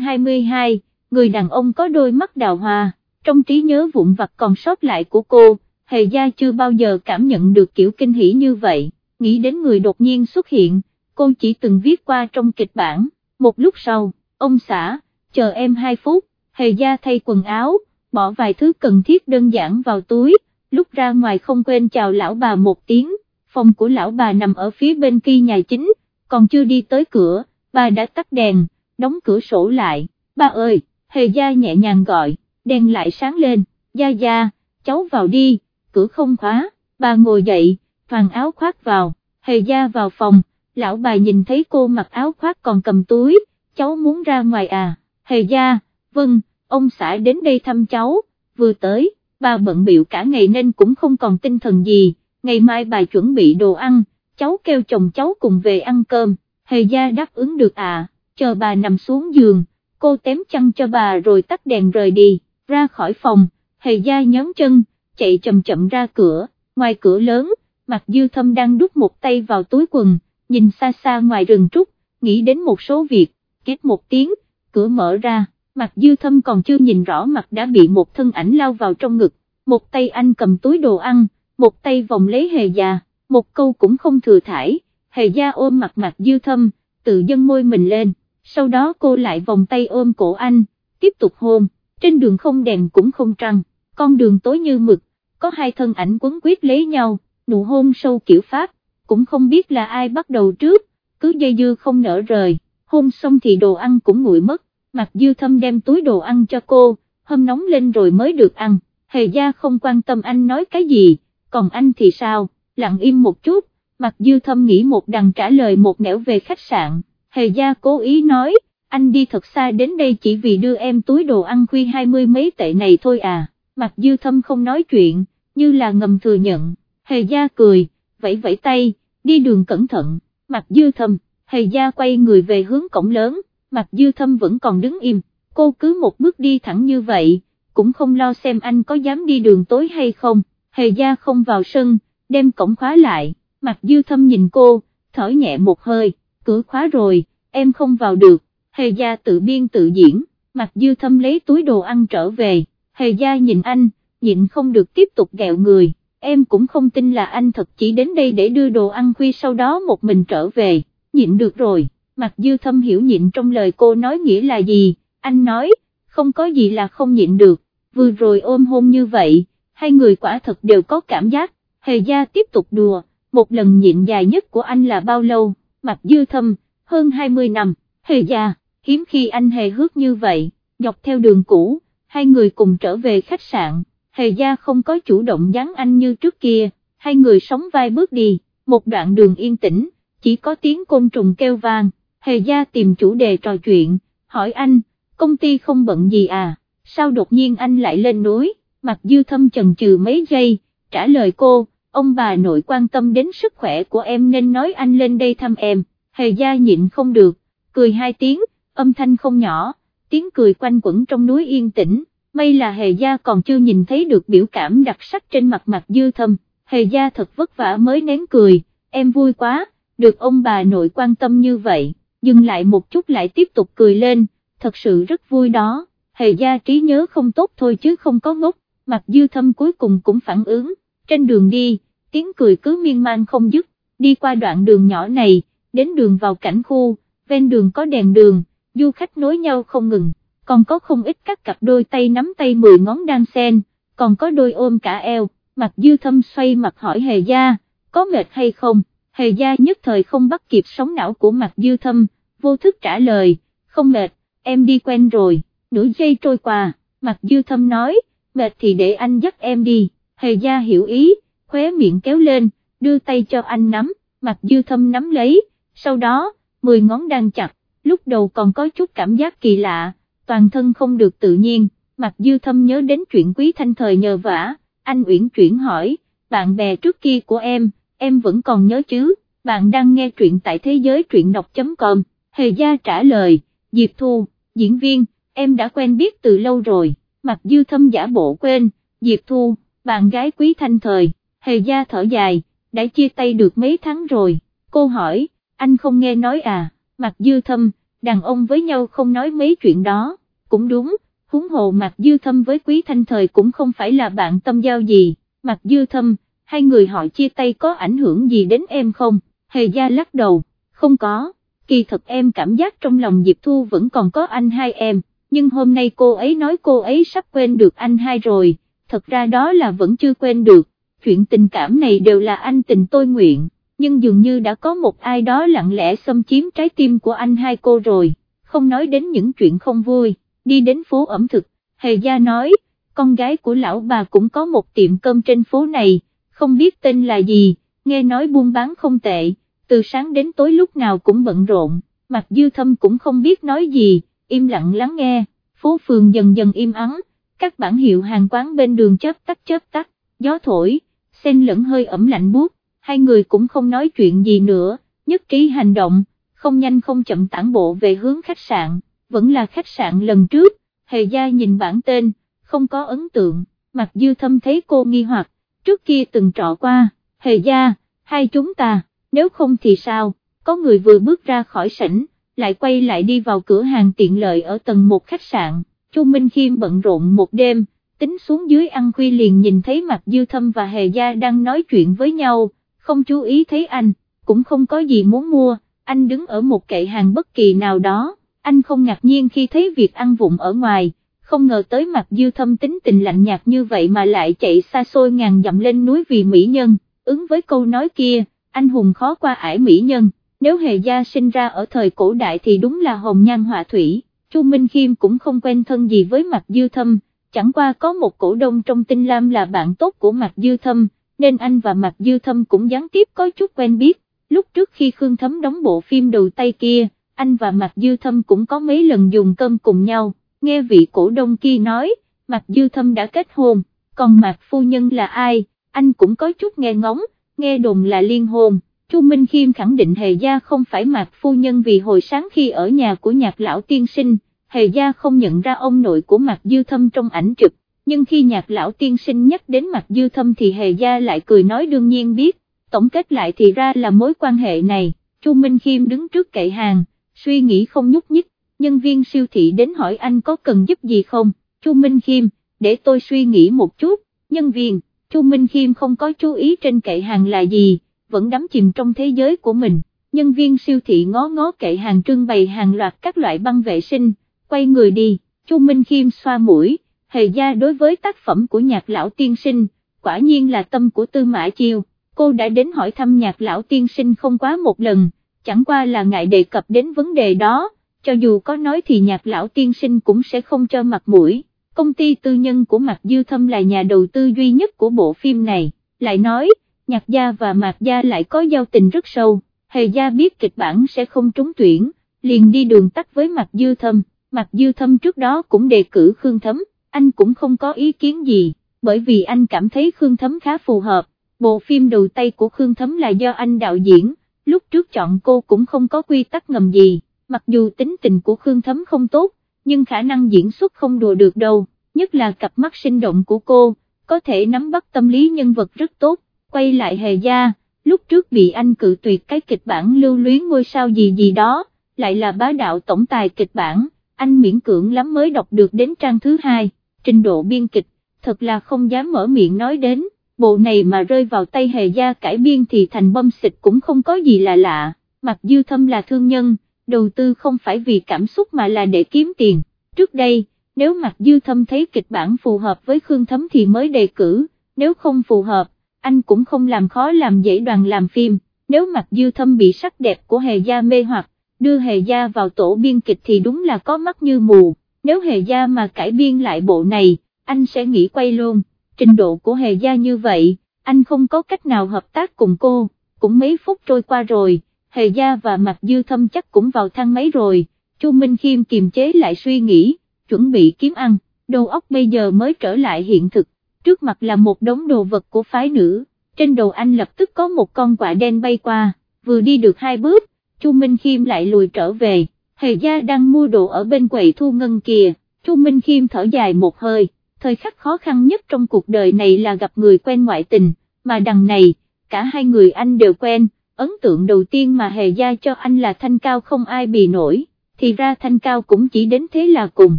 22, người đàn ông có đôi mắt đào hoa, trong trí nhớ vụn vặt còn sót lại của cô, hề gia chưa bao giờ cảm nhận được kiểu kinh hỉ như vậy, nghĩ đến người đột nhiên xuất hiện, cô chỉ từng viết qua trong kịch bản, một lúc sau, ông xã, chờ em 2 phút, hề gia thay quần áo, bỏ vài thứ cần thiết đơn giản vào túi, lúc ra ngoài không quên chào lão bà một tiếng, phòng của lão bà nằm ở phía bên kia nhà chính, còn chưa đi tới cửa, bà đã tắt đèn, đóng cửa sổ lại, ba ơi, hề gia nhẹ nhàng gọi, đèn lại sáng lên, gia gia, cháu vào đi, cửa không khóa, bà ngồi dậy, toàn áo khoác vào, hề gia vào phòng, lão bà nhìn thấy cô mặc áo khoác còn cầm túi, cháu muốn ra ngoài à, hề gia, vâng, ông xã đến đây thăm cháu, vừa tới, bà bận biểu cả ngày nên cũng không còn tinh thần gì, ngày mai bà chuẩn bị đồ ăn, cháu kêu chồng cháu cùng về ăn cơm, hề gia đáp ứng được à, chờ bà nằm xuống giường, cô tém chăn cho bà rồi tắt đèn rời đi, ra khỏi phòng, hề gia nhón chân, chạy chậm chậm ra cửa, ngoài cửa lớn, mặt dư thâm đang đút một tay vào túi quần, nhìn xa xa ngoài rừng trúc, nghĩ đến một số việc, kết một tiếng, cửa mở ra, mặt dư thâm còn chưa nhìn rõ mặt đã bị một thân ảnh lao vào trong ngực, một tay anh cầm túi đồ ăn, một tay vòng lấy hề già, một câu cũng không thừa thải, hề gia ôm mặt mặt dư thâm, tự dâng môi mình lên, sau đó cô lại vòng tay ôm cổ anh, tiếp tục hôn, trên đường không đèn cũng không trăng, con đường tối như mực, có hai thân ảnh quấn quyết lấy nhau, nụ hôn sâu kiểu Pháp, cũng không biết là ai bắt đầu trước, cứ dây dưa không nở rời, hôn xong thì đồ ăn cũng nguội mất, mặt dư thâm đem túi đồ ăn cho cô, hâm nóng lên rồi mới được ăn, hề gia không quan tâm anh nói cái gì, còn anh thì sao, lặng im một chút, mặt dư thâm nghĩ một đằng trả lời một nẻo về khách sạn, hề gia cố ý nói, anh đi thật xa đến đây chỉ vì đưa em túi đồ ăn khuya hai mươi mấy tệ này thôi à, mặt dư thâm không nói chuyện, như là ngầm thừa nhận, hề gia cười, vẫy vẫy tay, đi đường cẩn thận, mặt dư thâm, hề gia quay người về hướng cổng lớn, mặt dư thâm vẫn còn đứng im, cô cứ một bước đi thẳng như vậy, cũng không lo xem anh có dám đi đường tối hay không, hề gia không vào sân, đem cổng khóa lại, mặt dư thâm nhìn cô, thở nhẹ một hơi, cửa khóa rồi, em không vào được, hề gia tự biên tự diễn, mặt dư thâm lấy túi đồ ăn trở về, hề gia nhìn anh, nhịn không được tiếp tục gẹo người, em cũng không tin là anh thật chỉ đến đây để đưa đồ ăn khuya sau đó một mình trở về, nhịn được rồi, mặt dư thâm hiểu nhịn trong lời cô nói nghĩa là gì, anh nói, không có gì là không nhịn được, vừa rồi ôm hôn như vậy, hai người quả thật đều có cảm giác, hề gia tiếp tục đùa, một lần nhịn dài nhất của anh là bao lâu, mặt dư thâm, hơn 20 năm, hề gia, hiếm khi anh hề hước như vậy, dọc theo đường cũ, hai người cùng trở về khách sạn, hề gia không có chủ động dán anh như trước kia, hai người sống vai bước đi, một đoạn đường yên tĩnh, chỉ có tiếng côn trùng kêu vang, hề gia tìm chủ đề trò chuyện, hỏi anh, công ty không bận gì à, sao đột nhiên anh lại lên núi, mặt dư thâm chần chừ mấy giây, trả lời cô, ông bà nội quan tâm đến sức khỏe của em nên nói anh lên đây thăm em, hề gia nhịn không được, cười hai tiếng, âm thanh không nhỏ, tiếng cười quanh quẩn trong núi yên tĩnh, may là hề gia còn chưa nhìn thấy được biểu cảm đặc sắc trên mặt mặt dư thâm, hề gia thật vất vả mới nén cười, em vui quá, được ông bà nội quan tâm như vậy, dừng lại một chút lại tiếp tục cười lên, thật sự rất vui đó, hề gia trí nhớ không tốt thôi chứ không có ngốc, mặt dư thâm cuối cùng cũng phản ứng, trên đường đi, tiếng cười cứ miên man không dứt, đi qua đoạn đường nhỏ này, đến đường vào cảnh khu, ven đường có đèn đường, du khách nối nhau không ngừng, còn có không ít các cặp đôi tay nắm tay mười ngón đan sen, còn có đôi ôm cả eo, mặt dư thâm xoay mặt hỏi hề gia, có mệt hay không, hề gia nhất thời không bắt kịp sóng não của mặt dư thâm, vô thức trả lời, không mệt, em đi quen rồi, nửa giây trôi qua, mặt dư thâm nói, mệt thì để anh dắt em đi, hề gia hiểu ý, khóe miệng kéo lên, đưa tay cho anh nắm, mặt dư thâm nắm lấy, sau đó, mười ngón đang chặt, lúc đầu còn có chút cảm giác kỳ lạ, toàn thân không được tự nhiên, Mặc dư thâm nhớ đến chuyện quý thanh thời nhờ vả, anh uyển chuyển hỏi, bạn bè trước kia của em, em vẫn còn nhớ chứ, bạn đang nghe truyện tại thế giới truyện đọc.com, hề gia trả lời, Diệp Thu, diễn viên, em đã quen biết từ lâu rồi, Mặc dư thâm giả bộ quên, Diệp Thu, bạn gái quý thanh thời, hề gia thở dài, đã chia tay được mấy tháng rồi, cô hỏi, anh không nghe nói à, mặt dư thâm, đàn ông với nhau không nói mấy chuyện đó, cũng đúng, huống hồ Mạc Dư Thâm với Quý Thanh Thời cũng không phải là bạn tâm giao gì, Mạc Dư Thâm, hai người họ chia tay có ảnh hưởng gì đến em không, hề gia lắc đầu, không có, kỳ thật em cảm giác trong lòng Diệp Thu vẫn còn có anh hai em, nhưng hôm nay cô ấy nói cô ấy sắp quên được anh hai rồi, thật ra đó là vẫn chưa quên được, chuyện tình cảm này đều là anh tình tôi nguyện, nhưng dường như đã có một ai đó lặng lẽ xâm chiếm trái tim của anh hai cô rồi, không nói đến những chuyện không vui, đi đến phố ẩm thực, Hề Gia nói, con gái của lão bà cũng có một tiệm cơm trên phố này, không biết tên là gì, nghe nói buôn bán không tệ, từ sáng đến tối lúc nào cũng bận rộn, mặt dư thâm cũng không biết nói gì, im lặng lắng nghe, phố phường dần dần im ắng, các bản hiệu hàng quán bên đường chớp tắt chớp tắt, gió thổi, xen lẫn hơi ẩm lạnh buốt, hai người cũng không nói chuyện gì nữa, nhất trí hành động, không nhanh không chậm tản bộ về hướng khách sạn, vẫn là khách sạn lần trước, hề gia nhìn bản tên, không có ấn tượng, mặt dư thâm thấy cô nghi hoặc, trước kia từng trọ qua, hề gia, hai chúng ta, nếu không thì sao, có người vừa bước ra khỏi sảnh, lại quay lại đi vào cửa hàng tiện lợi ở tầng một khách sạn, Chu Minh Khiêm bận rộn một đêm, tính xuống dưới ăn khuya liền nhìn thấy mặt dư thâm và hề gia đang nói chuyện với nhau, không chú ý thấy anh, cũng không có gì muốn mua, anh đứng ở một kệ hàng bất kỳ nào đó, anh không ngạc nhiên khi thấy việc ăn vụng ở ngoài, không ngờ tới mặt dư thâm tính tình lạnh nhạt như vậy mà lại chạy xa xôi ngàn dặm lên núi vì mỹ nhân, ứng với câu nói kia, anh hùng khó qua ải mỹ nhân, nếu hề gia sinh ra ở thời cổ đại thì đúng là hồng nhan họa thủy, Chu Minh Khiêm cũng không quen thân gì với mặt dư thâm, chẳng qua có một cổ đông trong tinh lam là bạn tốt của mặt dư thâm, nên anh và Mạc dư thâm cũng gián tiếp có chút quen biết, lúc trước khi Khương Thấm đóng bộ phim đầu tay kia, anh và Mạc dư thâm cũng có mấy lần dùng cơm cùng nhau. Nghe vị cổ đông kia nói, Mạc Dư Thâm đã kết hôn, còn Mạc Phu Nhân là ai, anh cũng có chút nghe ngóng, nghe đồn là liên hôn. Chu Minh Khiêm khẳng định Hề Gia không phải Mạc Phu Nhân vì hồi sáng khi ở nhà của nhạc lão tiên sinh, Hề Gia không nhận ra ông nội của Mạc Dư Thâm trong ảnh chụp, nhưng khi nhạc lão tiên sinh nhắc đến mặt Dư Thâm thì Hề Gia lại cười nói đương nhiên biết, tổng kết lại thì ra là mối quan hệ này, Chu Minh Khiêm đứng trước kệ hàng, suy nghĩ không nhúc nhích, nhân viên siêu thị đến hỏi anh có cần giúp gì không, Chu Minh Khiêm, để tôi suy nghĩ một chút, nhân viên, Chu Minh Khiêm không có chú ý trên kệ hàng là gì, vẫn đắm chìm trong thế giới của mình, nhân viên siêu thị ngó ngó kệ hàng trưng bày hàng loạt các loại băng vệ sinh, quay người đi, Chu Minh Khiêm xoa mũi, hề gia đối với tác phẩm của nhạc lão tiên sinh, quả nhiên là tâm của Tư Mã Chiêu, cô đã đến hỏi thăm nhạc lão tiên sinh không quá một lần, chẳng qua là ngại đề cập đến vấn đề đó cho dù có nói thì nhạc lão tiên sinh cũng sẽ không cho mặt mũi, công ty tư nhân của Mạc Dư Thâm là nhà đầu tư duy nhất của bộ phim này, lại nói, nhạc gia và Mạc gia lại có giao tình rất sâu, hề gia biết kịch bản sẽ không trúng tuyển, liền đi đường tắt với Mạc Dư Thâm, Mạc Dư Thâm trước đó cũng đề cử Khương Thấm, anh cũng không có ý kiến gì, bởi vì anh cảm thấy Khương Thấm khá phù hợp, bộ phim đầu tay của Khương Thấm là do anh đạo diễn, lúc trước chọn cô cũng không có quy tắc ngầm gì. Mặc dù tính tình của Khương Thấm không tốt, nhưng khả năng diễn xuất không đùa được đâu, nhất là cặp mắt sinh động của cô, có thể nắm bắt tâm lý nhân vật rất tốt, quay lại hề gia, lúc trước bị anh cự tuyệt cái kịch bản lưu luyến ngôi sao gì gì đó, lại là bá đạo tổng tài kịch bản, anh miễn cưỡng lắm mới đọc được đến trang thứ hai, trình độ biên kịch, thật là không dám mở miệng nói đến, bộ này mà rơi vào tay hề gia cải biên thì thành bâm xịt cũng không có gì là lạ, mặc dư thâm là thương nhân đầu tư không phải vì cảm xúc mà là để kiếm tiền, trước đây, nếu Mặc Dư Thâm thấy kịch bản phù hợp với Khương Thấm thì mới đề cử, nếu không phù hợp, anh cũng không làm khó làm dễ đoàn làm phim, nếu Mặc Dư Thâm bị sắc đẹp của Hề Gia mê hoặc, đưa Hề Gia vào tổ biên kịch thì đúng là có mắt như mù, nếu Hề Gia mà cải biên lại bộ này, anh sẽ nghĩ quay luôn, trình độ của Hề Gia như vậy, anh không có cách nào hợp tác cùng cô, cũng mấy phút trôi qua rồi Hề Gia và mặt Dư Thâm chắc cũng vào thang máy rồi, Chu Minh Khiêm kiềm chế lại suy nghĩ, chuẩn bị kiếm ăn, đầu óc bây giờ mới trở lại hiện thực, trước mặt là một đống đồ vật của phái nữ, trên đầu anh lập tức có một con quạ đen bay qua, vừa đi được hai bước, Chu Minh Khiêm lại lùi trở về, Hề Gia đang mua đồ ở bên quầy thu ngân kìa, Chu Minh Khiêm thở dài một hơi, thời khắc khó khăn nhất trong cuộc đời này là gặp người quen ngoại tình, mà đằng này, cả hai người anh đều quen ấn tượng đầu tiên mà hề gia cho anh là thanh cao không ai bì nổi, thì ra thanh cao cũng chỉ đến thế là cùng,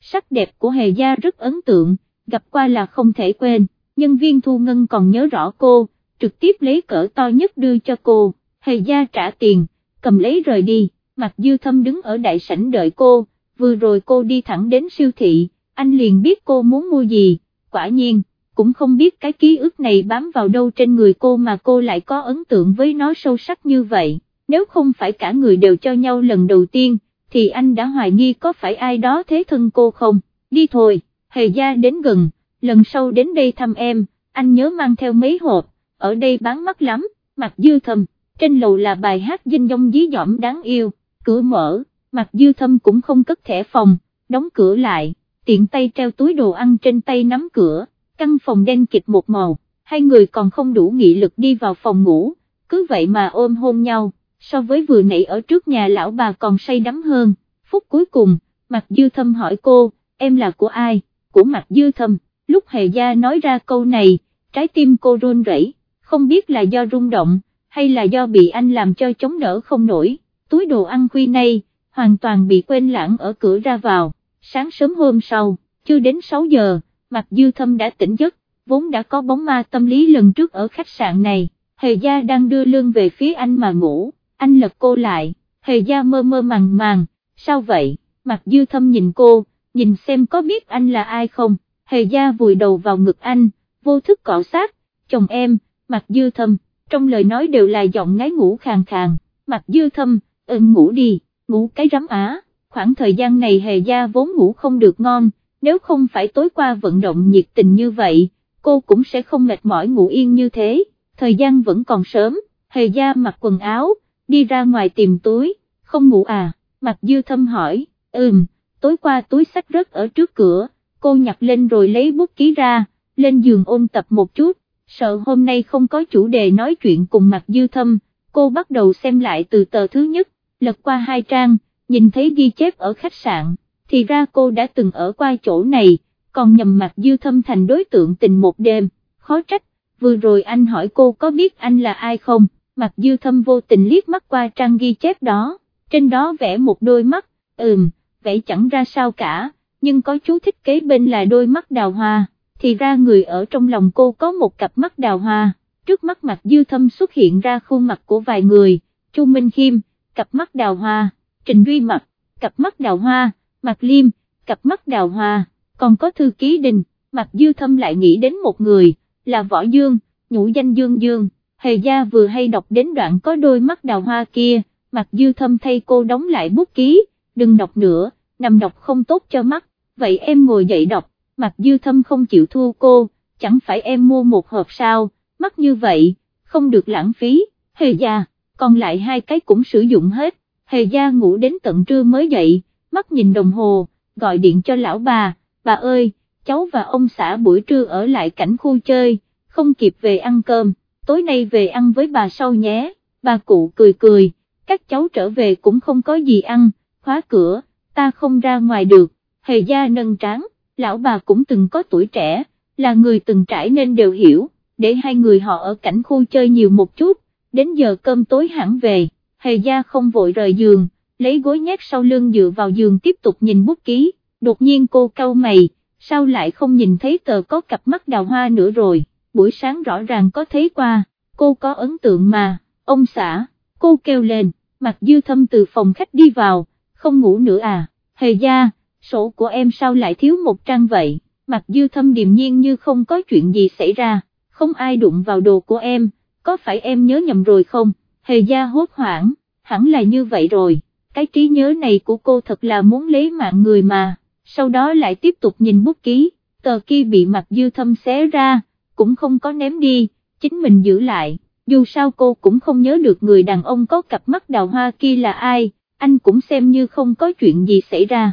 sắc đẹp của hề gia rất ấn tượng, gặp qua là không thể quên, nhân viên thu ngân còn nhớ rõ cô, trực tiếp lấy cỡ to nhất đưa cho cô, hề gia trả tiền, cầm lấy rời đi, mặt dư thâm đứng ở đại sảnh đợi cô, vừa rồi cô đi thẳng đến siêu thị, anh liền biết cô muốn mua gì, quả nhiên, cũng không biết cái ký ức này bám vào đâu trên người cô mà cô lại có ấn tượng với nó sâu sắc như vậy, nếu không phải cả người đều cho nhau lần đầu tiên, thì anh đã hoài nghi có phải ai đó thế thân cô không, đi thôi, hề gia đến gần, lần sau đến đây thăm em, anh nhớ mang theo mấy hộp, ở đây bán mắc lắm, mặt dư thâm, trên lầu là bài hát dinh dông dí dỏm đáng yêu, cửa mở, mặt dư thâm cũng không cất thẻ phòng, đóng cửa lại, tiện tay treo túi đồ ăn trên tay nắm cửa, căn phòng đen kịch một màu, hai người còn không đủ nghị lực đi vào phòng ngủ, cứ vậy mà ôm hôn nhau, so với vừa nãy ở trước nhà lão bà còn say đắm hơn, phút cuối cùng, mặt dư thâm hỏi cô, em là của ai, của mặt dư thâm, lúc hề gia nói ra câu này, trái tim cô run rẩy, không biết là do rung động, hay là do bị anh làm cho chống đỡ không nổi, túi đồ ăn khuya nay, hoàn toàn bị quên lãng ở cửa ra vào, sáng sớm hôm sau, chưa đến 6 giờ, mặt dư thâm đã tỉnh giấc, vốn đã có bóng ma tâm lý lần trước ở khách sạn này, hề gia đang đưa lương về phía anh mà ngủ, anh lật cô lại, hề gia mơ mơ màng màng, sao vậy, mặt dư thâm nhìn cô, nhìn xem có biết anh là ai không, hề gia vùi đầu vào ngực anh, vô thức cọ sát, chồng em, mặt dư thâm, trong lời nói đều là giọng ngái ngủ khàn khàn, mặt dư thâm, ừm ngủ đi, ngủ cái rắm á, khoảng thời gian này hề gia vốn ngủ không được ngon, nếu không phải tối qua vận động nhiệt tình như vậy, cô cũng sẽ không mệt mỏi ngủ yên như thế, thời gian vẫn còn sớm, hề gia mặc quần áo, đi ra ngoài tìm túi, không ngủ à, mặc dư thâm hỏi, ừm, tối qua túi sách rớt ở trước cửa, cô nhặt lên rồi lấy bút ký ra, lên giường ôn tập một chút, sợ hôm nay không có chủ đề nói chuyện cùng Mạc dư thâm, cô bắt đầu xem lại từ tờ thứ nhất, lật qua hai trang, nhìn thấy ghi chép ở khách sạn, thì ra cô đã từng ở qua chỗ này, còn nhầm mặt dư thâm thành đối tượng tình một đêm, khó trách, vừa rồi anh hỏi cô có biết anh là ai không, mặt dư thâm vô tình liếc mắt qua trang ghi chép đó, trên đó vẽ một đôi mắt, ừm, vẽ chẳng ra sao cả, nhưng có chú thích kế bên là đôi mắt đào hoa, thì ra người ở trong lòng cô có một cặp mắt đào hoa, trước mắt mặt dư thâm xuất hiện ra khuôn mặt của vài người, Chu Minh Khiêm, cặp mắt đào hoa, Trình Duy Mặt, cặp mắt đào hoa, Mạc Liêm, cặp mắt đào hoa, còn có thư ký đình, Mạc Dư Thâm lại nghĩ đến một người, là Võ Dương, nhũ danh Dương Dương, Hề Gia vừa hay đọc đến đoạn có đôi mắt đào hoa kia, Mạc Dư Thâm thay cô đóng lại bút ký, đừng đọc nữa, nằm đọc không tốt cho mắt, vậy em ngồi dậy đọc, Mạc Dư Thâm không chịu thua cô, chẳng phải em mua một hộp sao, mắt như vậy, không được lãng phí, Hề Gia, còn lại hai cái cũng sử dụng hết, Hề Gia ngủ đến tận trưa mới dậy, mắt nhìn đồng hồ, gọi điện cho lão bà, bà ơi, cháu và ông xã buổi trưa ở lại cảnh khu chơi, không kịp về ăn cơm, tối nay về ăn với bà sau nhé, bà cụ cười cười, các cháu trở về cũng không có gì ăn, khóa cửa, ta không ra ngoài được, hề gia nâng tráng, lão bà cũng từng có tuổi trẻ, là người từng trải nên đều hiểu, để hai người họ ở cảnh khu chơi nhiều một chút, đến giờ cơm tối hẳn về, hề gia không vội rời giường, lấy gối nhét sau lưng dựa vào giường tiếp tục nhìn bút ký, đột nhiên cô cau mày, sao lại không nhìn thấy tờ có cặp mắt đào hoa nữa rồi, buổi sáng rõ ràng có thấy qua, cô có ấn tượng mà, ông xã, cô kêu lên, mặt dư thâm từ phòng khách đi vào, không ngủ nữa à, hề gia, sổ của em sao lại thiếu một trang vậy, mặt dư thâm điềm nhiên như không có chuyện gì xảy ra, không ai đụng vào đồ của em, có phải em nhớ nhầm rồi không, hề gia hốt hoảng, hẳn là như vậy rồi. Cái trí nhớ này của cô thật là muốn lấy mạng người mà, sau đó lại tiếp tục nhìn bút ký, tờ kia bị mặt dư thâm xé ra, cũng không có ném đi, chính mình giữ lại, dù sao cô cũng không nhớ được người đàn ông có cặp mắt đào hoa kia là ai, anh cũng xem như không có chuyện gì xảy ra.